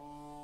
Oh.